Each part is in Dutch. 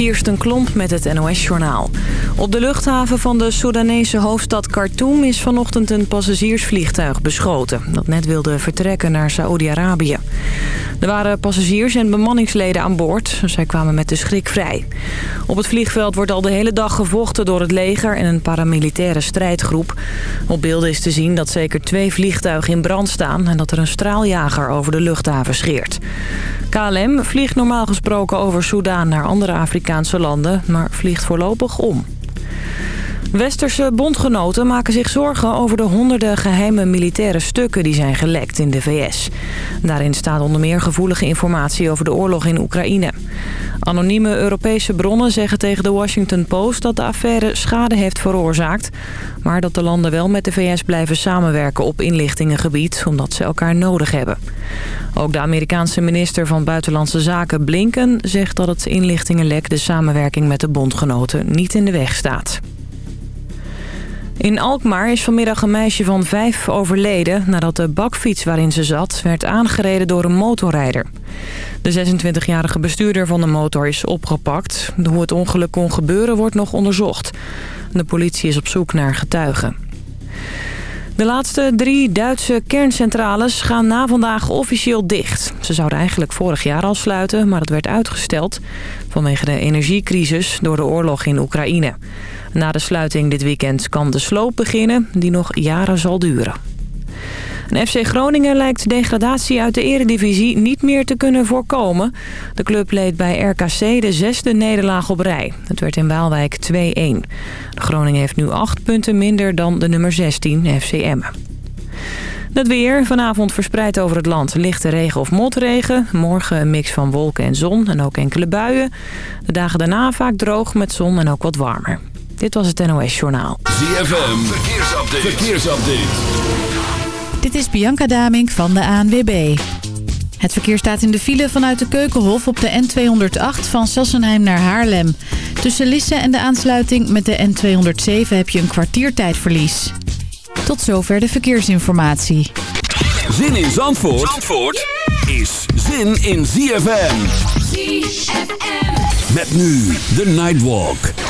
Kirsten Klomp met het NOS-journaal. Op de luchthaven van de Soedanese hoofdstad Khartoum is vanochtend een passagiersvliegtuig beschoten... dat net wilde vertrekken naar Saoedi-Arabië. Er waren passagiers en bemanningsleden aan boord. Zij kwamen met de schrik vrij. Op het vliegveld wordt al de hele dag gevochten door het leger en een paramilitaire strijdgroep. Op beelden is te zien dat zeker twee vliegtuigen in brand staan... en dat er een straaljager over de luchthaven scheert. KLM vliegt normaal gesproken over Soedan naar andere Afrikaanse landen, maar vliegt voorlopig om. Westerse bondgenoten maken zich zorgen over de honderden geheime militaire stukken die zijn gelekt in de VS. Daarin staat onder meer gevoelige informatie over de oorlog in Oekraïne. Anonieme Europese bronnen zeggen tegen de Washington Post dat de affaire schade heeft veroorzaakt. Maar dat de landen wel met de VS blijven samenwerken op inlichtingengebied, omdat ze elkaar nodig hebben. Ook de Amerikaanse minister van Buitenlandse Zaken Blinken zegt dat het inlichtingenlek de samenwerking met de bondgenoten niet in de weg staat. In Alkmaar is vanmiddag een meisje van vijf overleden... nadat de bakfiets waarin ze zat werd aangereden door een motorrijder. De 26-jarige bestuurder van de motor is opgepakt. Hoe het ongeluk kon gebeuren wordt nog onderzocht. De politie is op zoek naar getuigen. De laatste drie Duitse kerncentrales gaan na vandaag officieel dicht. Ze zouden eigenlijk vorig jaar al sluiten, maar dat werd uitgesteld... vanwege de energiecrisis door de oorlog in Oekraïne. Na de sluiting dit weekend kan de sloop beginnen, die nog jaren zal duren. FC Groningen lijkt degradatie uit de eredivisie niet meer te kunnen voorkomen. De club leed bij RKC de zesde nederlaag op rij. Het werd in Waalwijk 2-1. Groningen heeft nu acht punten minder dan de nummer 16 FC Emmen. Het weer, vanavond verspreid over het land. Lichte regen of motregen. Morgen een mix van wolken en zon en ook enkele buien. De dagen daarna vaak droog met zon en ook wat warmer. Dit was het NOS Journaal. ZFM, verkeersupdate. verkeersupdate. Dit is Bianca Damink van de ANWB. Het verkeer staat in de file vanuit de Keukenhof op de N208 van Sassenheim naar Haarlem. Tussen Lisse en de aansluiting met de N207 heb je een kwartiertijdverlies. Tot zover de verkeersinformatie. Zin in Zandvoort, Zandvoort is zin in ZFM. ZFM. Met nu de Nightwalk.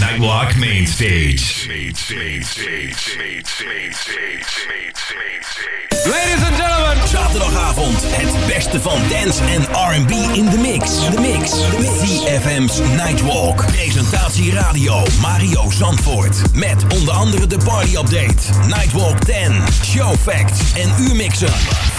Nightwalk Main Stage. Ladies and gentlemen. Zaterdagavond het beste van dance en R&B in de mix. De mix. De mix. Nightwalk. Presentatie radio Mario Zandvoort. Met onder andere de party update. Nightwalk 10. Show facts en U-mixen.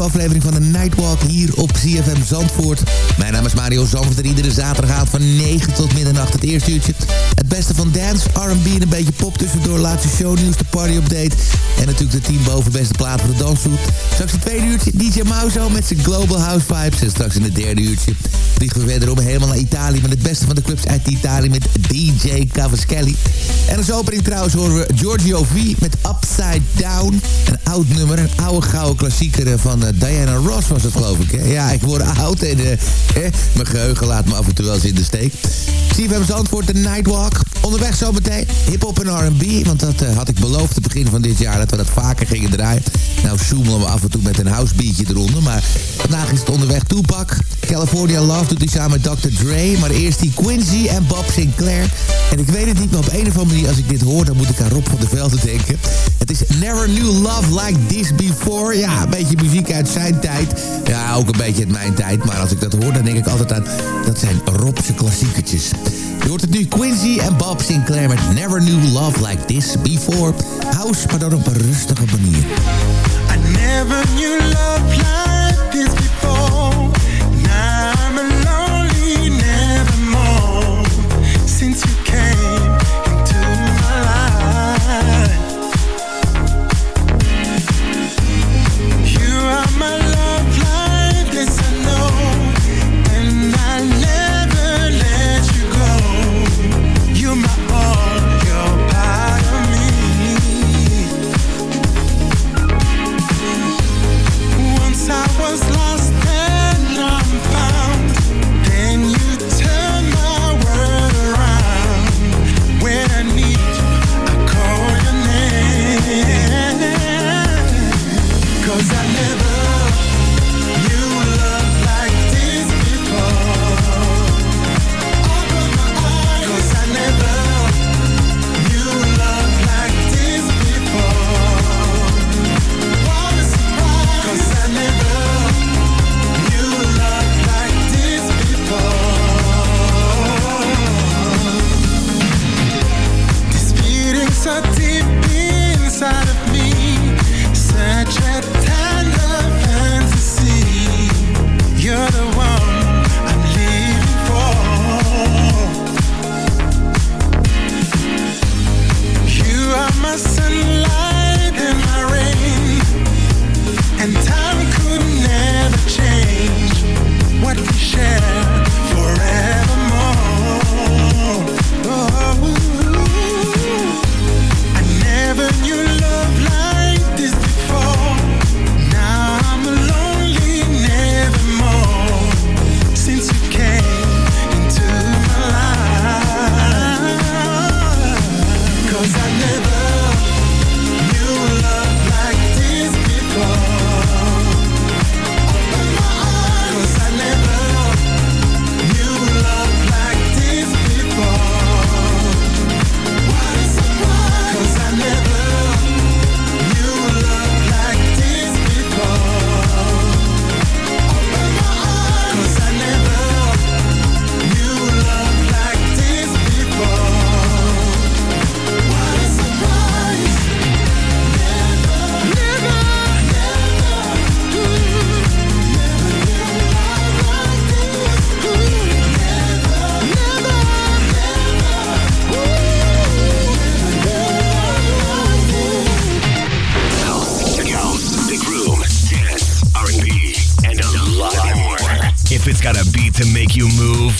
Aflevering van de Nightwalk hier op CFM Zandvoort. Mijn naam is Mario Zandvoort en iedere zaterdagavond van 9 tot middernacht het eerste uurtje. Het beste van dance, R&B en een beetje pop tussendoor. Laatste shownieuws, de party update. En natuurlijk de team boven beste plaat voor de dansvoet. Straks het tweede uurtje DJ Mauzo met zijn Global House Vibes. En straks in het derde uurtje vliegen we verder om helemaal naar Italië... met het beste van de clubs uit Italië met DJ Cavaschelli. En als opening trouwens horen we Giorgio V met Upside Down. Een oud nummer, oude gouden klassieker van uh, Diana Ross was het geloof ik. Ja, ik word oud en eh, mijn geheugen laat me af en toe wel eens in de steek. CFM antwoord de Nightwalk. Onderweg zometeen hip-hop en R&B. Want dat had ik beloofd te begin van dit jaar dat we dat vaker gingen draaien. Nou zoemelen we af en toe met een housebeatje eronder. Maar vandaag is het onderweg Tupac. California Love doet hij samen met Dr. Dre. Maar eerst die Quincy en Bob Sinclair. En ik weet het niet, maar op een of andere manier als ik dit hoor... dan moet ik aan Rob van der Velde denken. Het is Never Knew Love Like This Before. Ja, een beetje muziek uit zijn tijd. Ja, ook een beetje uit mijn tijd. Maar als ik dat hoor, dan denk ik altijd aan... dat zijn Robse klassiekertjes. Je hoort het nu Quincy en Bob Sinclair met Never Knew Love Like This Before. House, maar dan op een rustige manier. Never knew love like this before. Now I'm. Since you came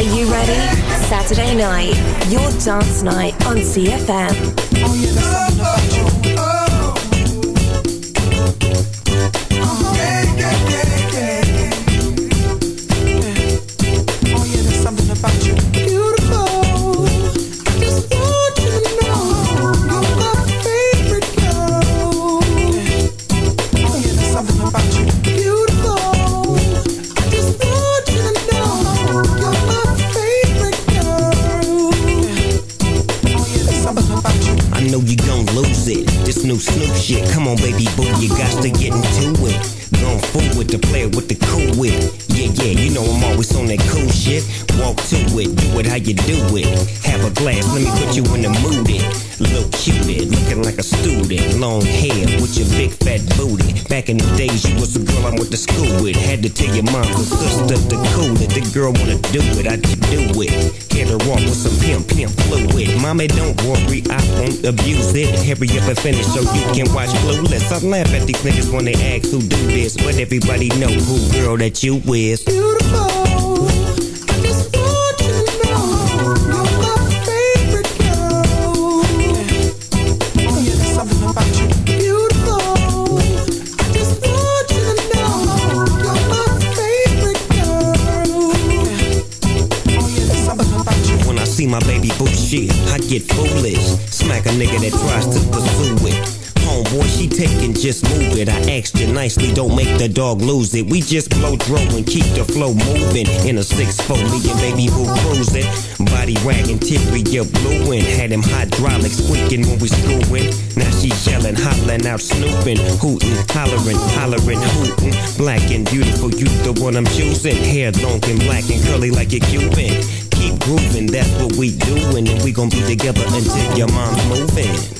Are you ready? Saturday night, your dance night on CFM. Oh, yeah, the good the cool that the girl wanna do it, I can do it. Get her walk with some pimp, pimp fluid. Mommy, don't worry, I won't abuse it. Hurry up and finish so you can watch Clueless. I laugh at these niggas when they ask who do this, but everybody know who girl that you is. Get foolish. Smack a nigga that tries to pursue it. Homeboy, she taking, just move it. I asked you nicely, don't make the dog lose it. We just blow dro and keep the flow moving. In a 6-4, me and baby boo cruising. Body wagging, teary, you blueing. Had him hydraulics squeaking when we screwing. Now she yelling, hollering out, snooping. Hooting, hollering, hollering, hooting. Black and beautiful, you the one I'm choosing. Hair long and black and curly like a Cuban. Keep grooving, that's what we doing. And we gon' be together until your mom's moving.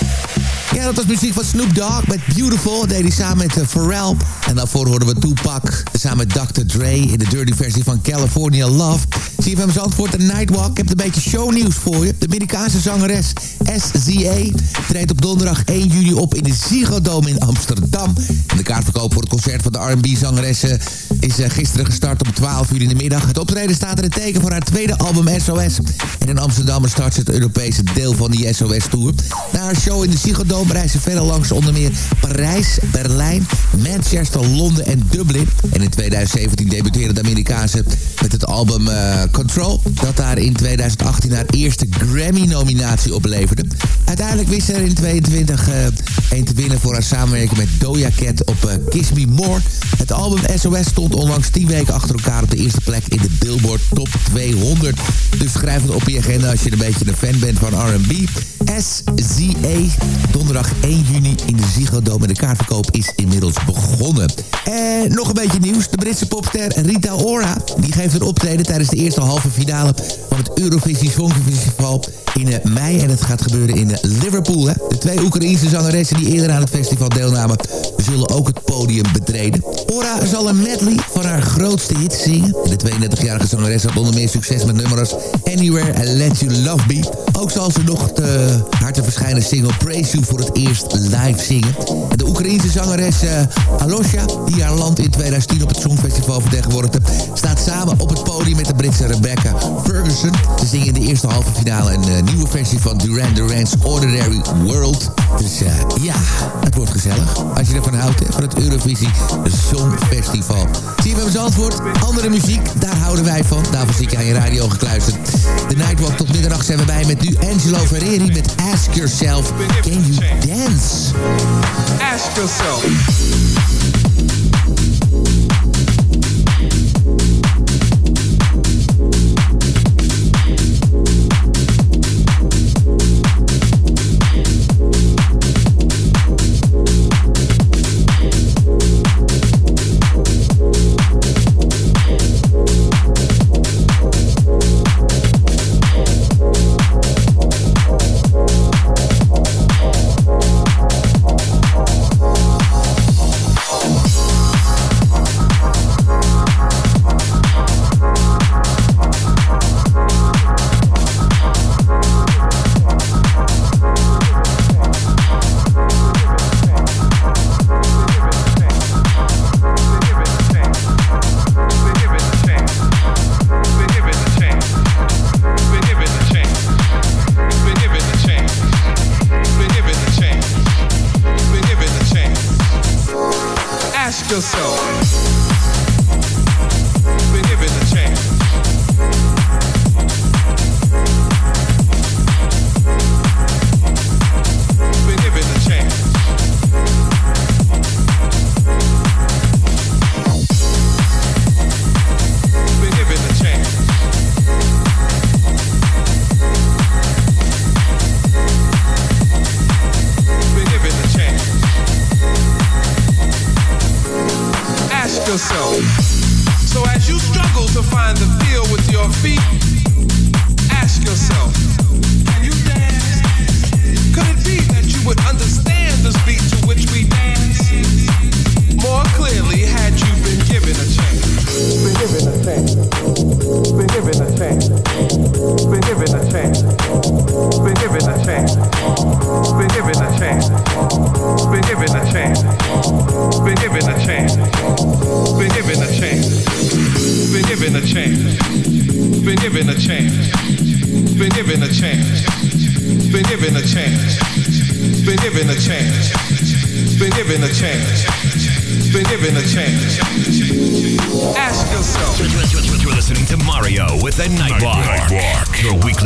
Ja, dat was muziek van Snoop Dogg met Beautiful. Dat deed hij samen met uh, Pharrell. En daarvoor hoorden we Tupac samen met Dr. Dre... in de dirty versie van California Love. CFM Zandvoort, de Nightwalk. Ik heb een beetje shownieuws voor je. De Amerikaanse zangeres SZA treedt op donderdag 1 juni op... in de Ziggo Dome in Amsterdam. De kaartverkoop voor het concert van de R&B-zangeres... is uh, gisteren gestart om 12 uur in de middag. Het optreden staat in teken voor haar tweede album SOS. En in Amsterdam start ze het Europese deel van die SOS-tour. Na haar show in de Ziggo reizen verder langs onder meer Parijs, Berlijn, Manchester, Londen en Dublin. En in 2017 debuteerde de Amerikaanse met het album uh, Control... dat daar in 2018 haar eerste Grammy-nominatie opleverde. Uiteindelijk wist ze er in 22 uh, een te winnen voor haar samenwerking met Doja Cat op uh, Kiss Me More. Het album SOS stond onlangs 10 weken achter elkaar op de eerste plek in de Billboard Top 200. Dus schrijf het op je agenda als je een beetje een fan bent van R&B. SZA, donderdag 1 juni in de Ziggo Dome. De kaartverkoop is inmiddels begonnen. En nog een beetje nieuws. De Britse popster Rita Ora die geeft een optreden tijdens de eerste halve finale van het Eurovisie Songfestival in mei. En het gaat gebeuren in Liverpool. Hè. De twee Oekraïnse zangeressen die eerder aan het festival deelnamen... zullen ook het podium betreden. Ora zal een medley van haar grootste hit zingen. En de 32-jarige zangeres had onder meer succes met nummers Anywhere and Let You Love Me. Ook zal ze nog de, haar te verschijnen single Praise You voor het eerst live zingen. En de Oekraïense zangeres uh, Alosha, die haar land in 2010 op het Songfestival vertegenwoordigde... staat samen op het podium met de Britse Rebecca Ferguson. Ze zingen in de eerste halve finale een uh, nieuwe versie van Duran Duran's Ordinary World. Dus uh, ja, het wordt gezellig. Als je ervan houdt, hè, van het Eurovisie Songfestival. Zie je Zandvoort, andere muziek, daar houden wij van. Daarvoor zie ik aan je radio gekluisterd. De Nightwalk tot middernacht zijn we bij met nu Angelo Ferreri met Ask Yourself, Can You Dance? Ask yourself.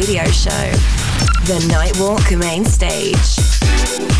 radio show. The Nightwalk Main Stage.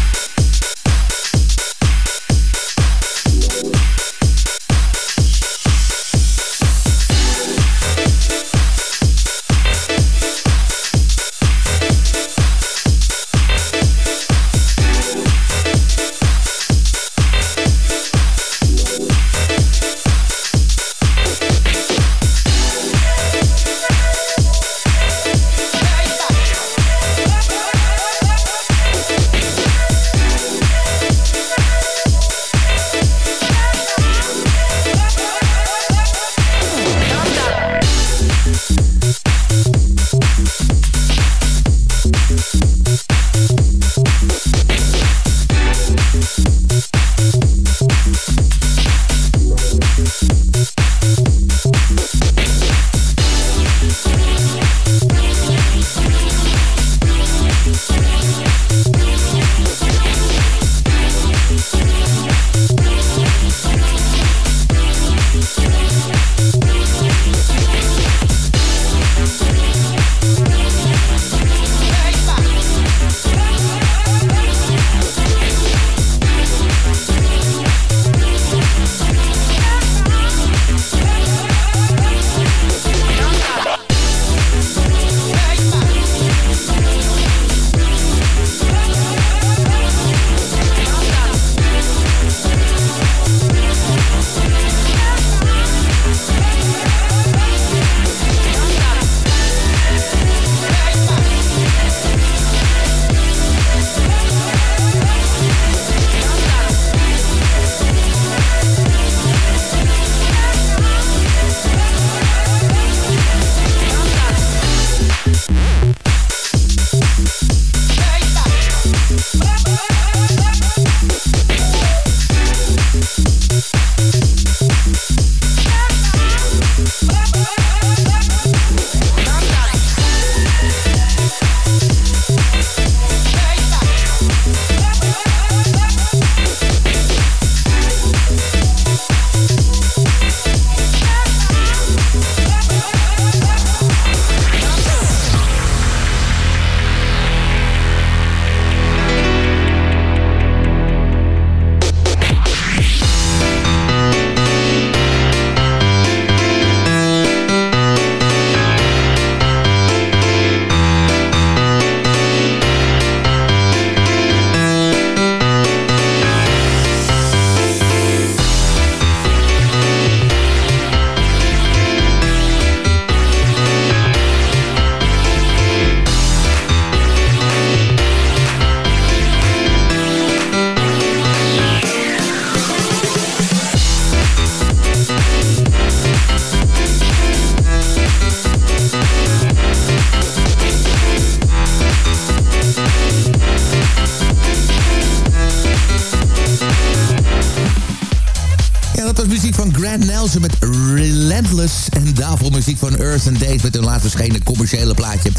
En daarvoor muziek van Earth and Days met hun laatst verschenen commerciële plaatje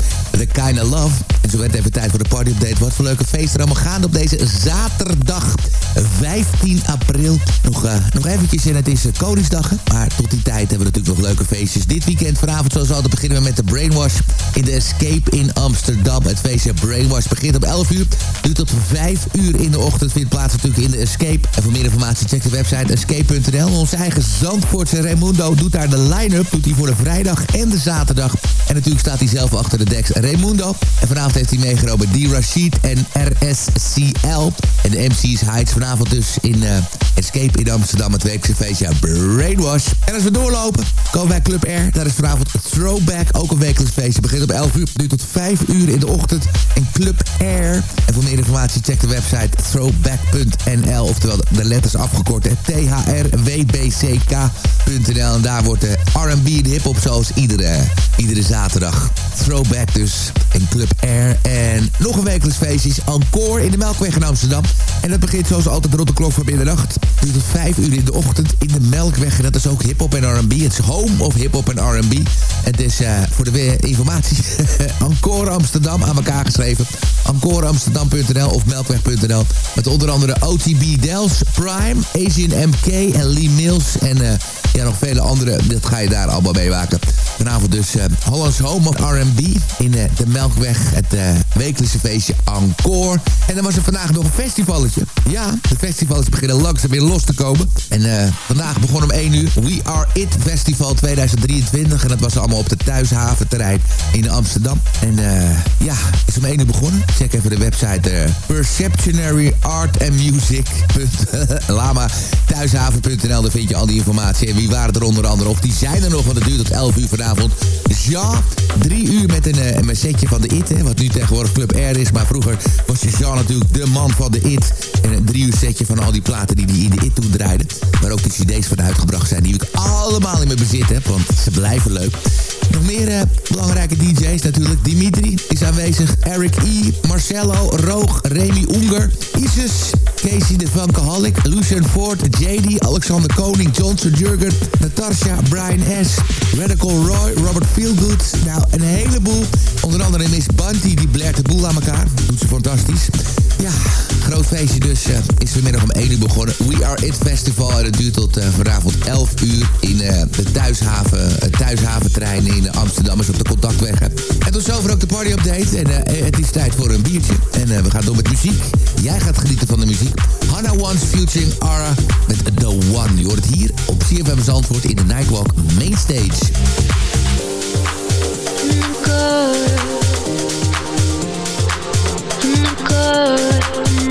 The Kinda Love. En zo werd even tijd voor de party update. Wat voor leuke feesten allemaal gaande op deze zaterdag 15 april. Nog, uh, nog eventjes en het is uh, Koningsdag. Maar tot die tijd hebben we natuurlijk nog leuke feestjes. Dit weekend vanavond zoals altijd beginnen we met de Brainwash in de Escape in Amsterdam. Het feestje Brainwash begint om 11 uur. Duurt tot 5 uur in de ochtend. Vindt plaats natuurlijk in de Escape. En voor meer informatie check de website escape.nl. Onze eigen Zandvoortse Raimundo doet daar de line-up. Doet hij voor de vrijdag en de zaterdag. En natuurlijk staat hij zelf achter de deks En vanavond heeft hij meegenomen D. Rashid en RSCL. En de MC's Heights vanavond dus in uh, Escape in Amsterdam. Het weekse feestje Brainwash. En als we doorlopen, komen wij Club R. Daar is vanavond Throwback, ook een wekelijks feestje. Begint op 11 uur, nu tot 5 uur in de ochtend. In Club R. En voor meer informatie check de website throwback.nl. Oftewel de letters afgekort. T-H-R-W-B-C-K.nl. En daar wordt de R&B en hip-hop zoals iedere zaterdag. Throwback dus in Club R. En nog een wekelijks feestje is Encore in de Melkweg in Amsterdam. En dat begint zoals altijd rond de klok van middernacht. Duurt tot 5 uur in de ochtend in de Melkweg. En dat is ook hip-hop en R&B. Het is home of hip-hop en R&B. Het is uh, voor de informatie Encore Amsterdam aan elkaar geschreven. EncoreAmsterdam.nl of melkweg.nl. Met onder andere OTB Dels, Prime, Asian MK en Lee Mills. En uh, ja, nog vele andere. Dat ga je daar allemaal meemaken. Vanavond dus uh, Hollands Home of R&B in uh, de Melkweg. Het wekelijkse feestje Encore. En dan was er vandaag nog een festivalletje. Ja, de festivals beginnen langzaam weer los te komen. En vandaag begon om 1 uur We Are It Festival 2023. En dat was allemaal op de Thuishaventerrein in Amsterdam. En ja, is om 1 uur begonnen. Check even de website Perceptionary Art Music. Lama daar vind je al die informatie. En wie waren er onder andere? Of die zijn er nog, want het duurt tot 11 uur vanavond. Ja, drie uur met een, setje van de IT, hè, wat nu tegenwoordig Club R is. Maar vroeger was Jean natuurlijk de man van de IT. En een drie uur setje van al die platen die hij in de IT toen draaide. Waar ook de cd's van uitgebracht zijn, die ik allemaal in mijn bezit heb. Want ze blijven leuk. Nog meer uh, belangrijke DJ's natuurlijk. Dimitri is aanwezig. Eric E. Marcello, Roog, Remy Unger, Isis, Casey de Funkaholic, Lucian Ford, JD, Alexander Koning, Johnson Jurgen, Natasha, Brian S., Radical Roy, Robert Feelgood. Nou, een heleboel. Onder andere Miss Bunty, die blert de boel aan elkaar. Doet ze fantastisch. Ja, groot feestje dus uh, is vanmiddag om 1 uur begonnen. We Are It Festival en het duurt tot uh, vanavond 11 uur in uh, de thuishaven, het thuishaventrein in Amsterdam is op de contactweg. En tot zover ook de party update. En het is tijd voor een biertje. En we gaan door met muziek. Jij gaat genieten van de muziek. Hannah One's featuring Ara met The One. Je hoort het hier op CFM Zandvoort in de Nightwalk Mainstage. Up my passion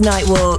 Nightwalk.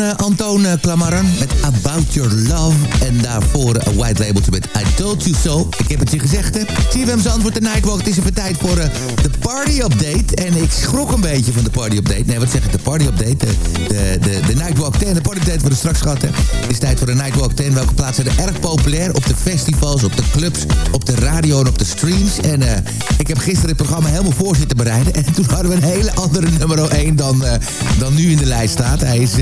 Antoon uh, Clamaran met About Your Love. En daarvoor white labeltje met I Told You So. Ik heb het je gezegd, hè. CFM's antwoord de Nightwalk. Het is even tijd voor uh, de party update. En ik schrok een beetje van de party update. Nee, wat zeg ik? De party update. De, de, de, Nightwalk 10. De party update voor de straks gehad, hè. Het is tijd voor de Nightwalk 10. Welke plaatsen er erg populair op de festivals, op de clubs, op de radio en op de streams. En ik heb gisteren het programma helemaal voor zitten bereiden. En toen hadden we een hele andere nummer 1 dan, dan nu in de lijst staat. Hij is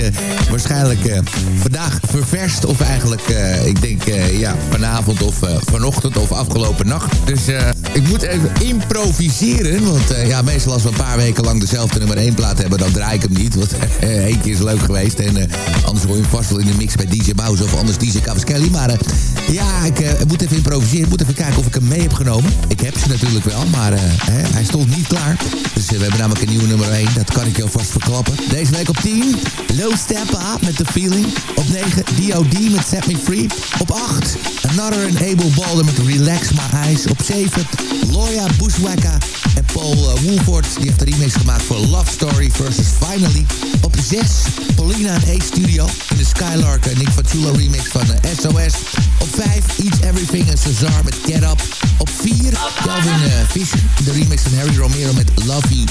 waarschijnlijk vandaag ververst. Of eigenlijk, ik denk, ja, vanavond of vanochtend of afgelopen nacht. Dus ik moet even improviseren. Want ja, meestal als we een paar weken lang dezelfde nummer 1 plaat hebben, dan draai ik hem niet. Want één keer is leuk geweest. En anders hoor je hem vast wel in de mix bij DJ Mouse of anders DJ Cavaschelli. Maar ja, ik moet even improviseren. Ik moet even kijken of ik hem mee heb genomen. Ik heb ze natuurlijk wel, maar hij stond niet klaar. Dus we hebben namelijk een nieuwe nummer 1. Dat kan ik je alvast verklappen. Deze week op 10. Low Step Up met The Feeling. Op 9 D.O.D. met Set Me Free. Op 8 Another and Able Balder met Relax My Eyes. Op 7 Loya Bushwacka en Paul uh, Woolford. Die heeft een remix gemaakt voor Love Story versus Finally. Op 6 Paulina en A-Studio in de Skylark. Nick Fatula remix van SOS. Op 5 Eats Everything en Cesar met Get Up. Op 4 Calvin uh, Fisher. De remix van Harry Romero met Love You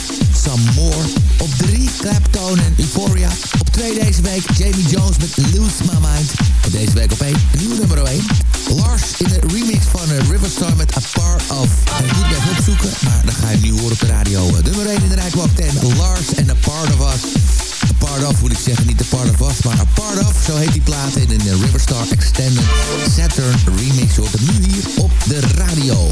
Some More. Op 3 Claptone en Euphoria. Op 2 deze week Jamie Jones met Lose My Mind. En deze week op 1 een nieuwe nummer 1. Lars in de remix van uh, Riverstar met A Part Of. En moet even opzoeken, maar dan ga je nu horen op de radio. Uh, nummer 1 in de Nightwalk 10. Lars en A Part Of Us. A Part Of moet ik zeggen, niet A Part Of Us, maar A Part Of. Zo heet die plaat in een Riverstar Extended Saturn remix. Je hoort nu hier op de radio.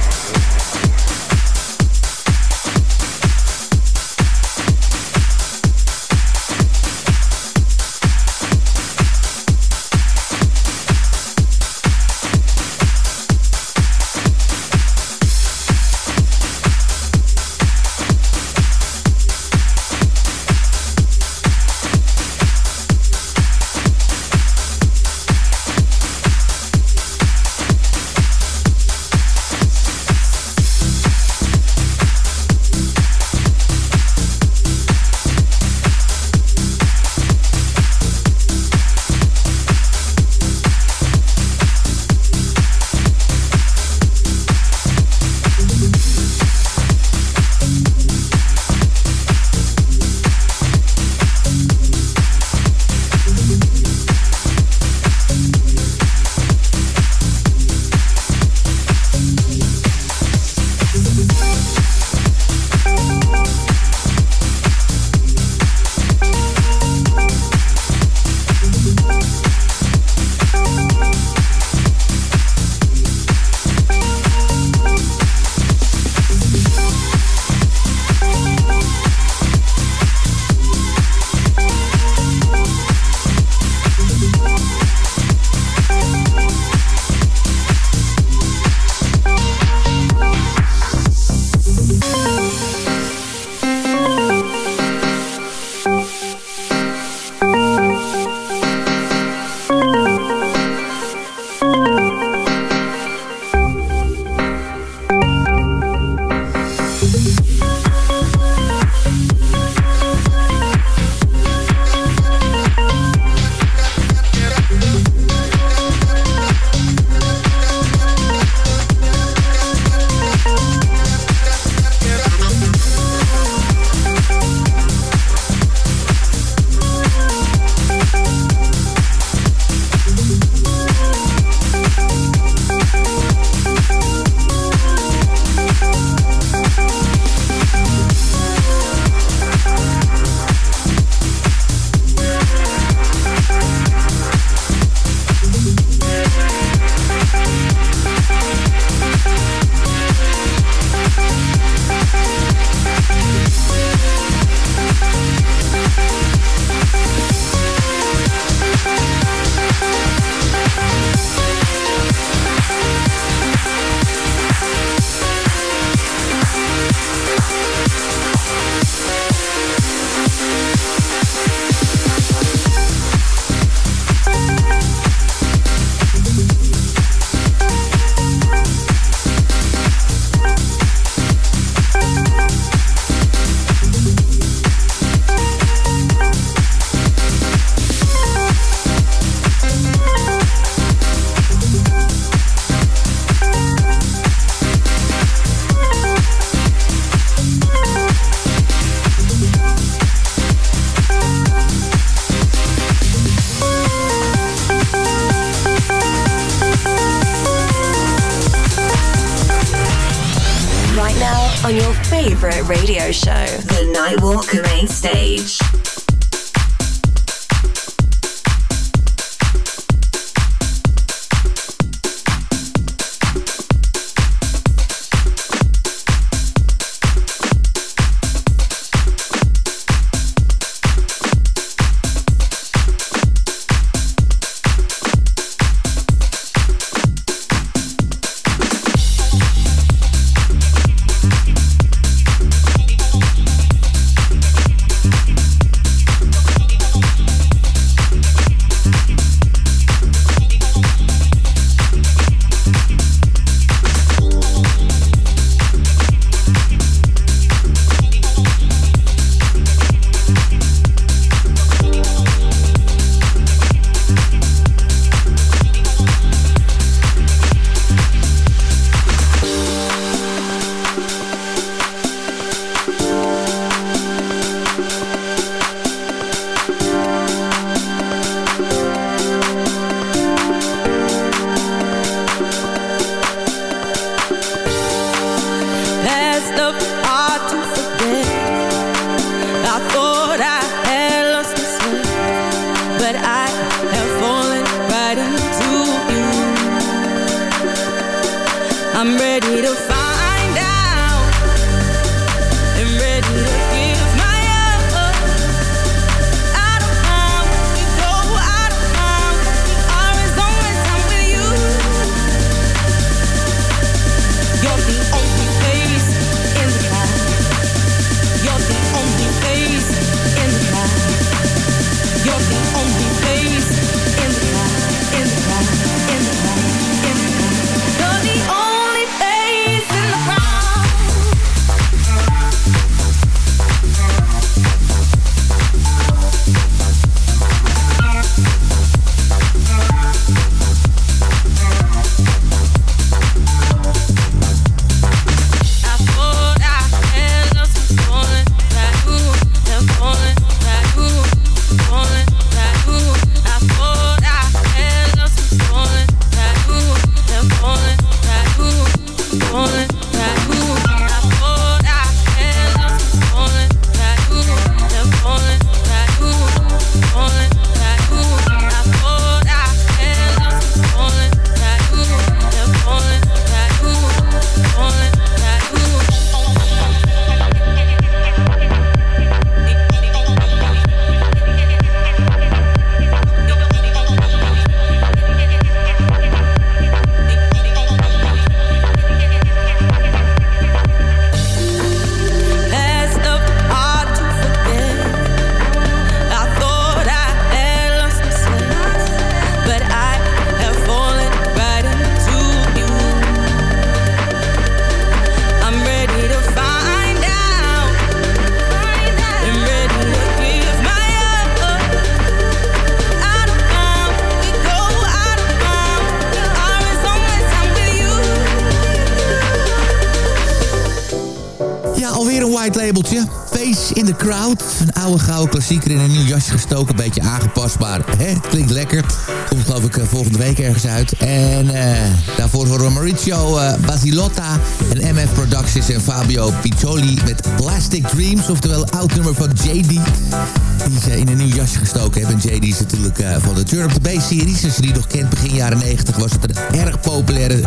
Klassieker in een nieuw jasje gestoken. Een beetje aangepast, maar hè, het klinkt lekker. Komt geloof ik eh, volgende week ergens uit. En eh, daarvoor horen we Mauricio eh, Basilotta en MF Productions en Fabio Piccoli met Plastic Dreams. Oftewel oud nummer van JD. Die ze in een nieuw jasje gestoken hebben. En JD is natuurlijk van de Turn Up The Bass-series. Als je die nog kent, begin jaren 90 was het een erg populaire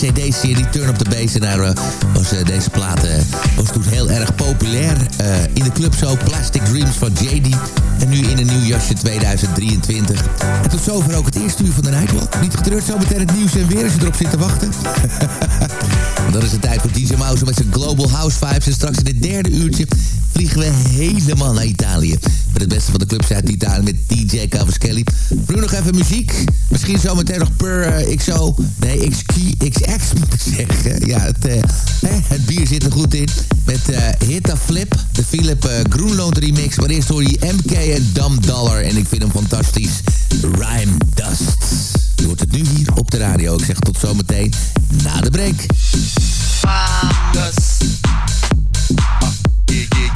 cd-serie. Turn Up The Bass. En eh, eh, deze plaat eh, was toen heel erg populair. in de club zo Plastic Dreams van JD. En nu in een nieuw jasje 2023. En tot zover ook het eerste uur van de Nightwalk. Niet getreurd, zometeen het nieuws en weer als je erop zit te wachten. En dan is het tijd voor DJ Mouse met zijn Global House Vibes. En straks in het derde uurtje vliegen we helemaal naar Italië. Met het beste van de clubs uit Italië met DJ Cavaschelli. Nu nog even muziek. Misschien zometeen nog per eh, XO. Nee, XQ, XX moet ik zeggen. Ja, het, eh, het bier zit er goed in. Met eh Hitta Flip, de Philip Groenloot remix. Maar eerst hoor je MK en Dam Dollar. En ik vind hem fantastisch. Rhyme Dust. Je hoort het nu hier op de radio. Ik zeg tot zometeen na de break. Tot